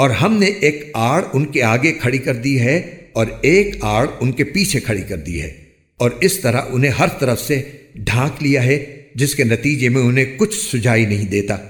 और हमने एक आड़ उनके आगे खड़ी कर दी है और एक आड़ उनके पीछे खड़ी कर दी है। और इस तरह उन्हें हर तरफ़ से ढांक लिया है, जिसके नतीजे में उन्हें कुछ सुझाई नहीं देता।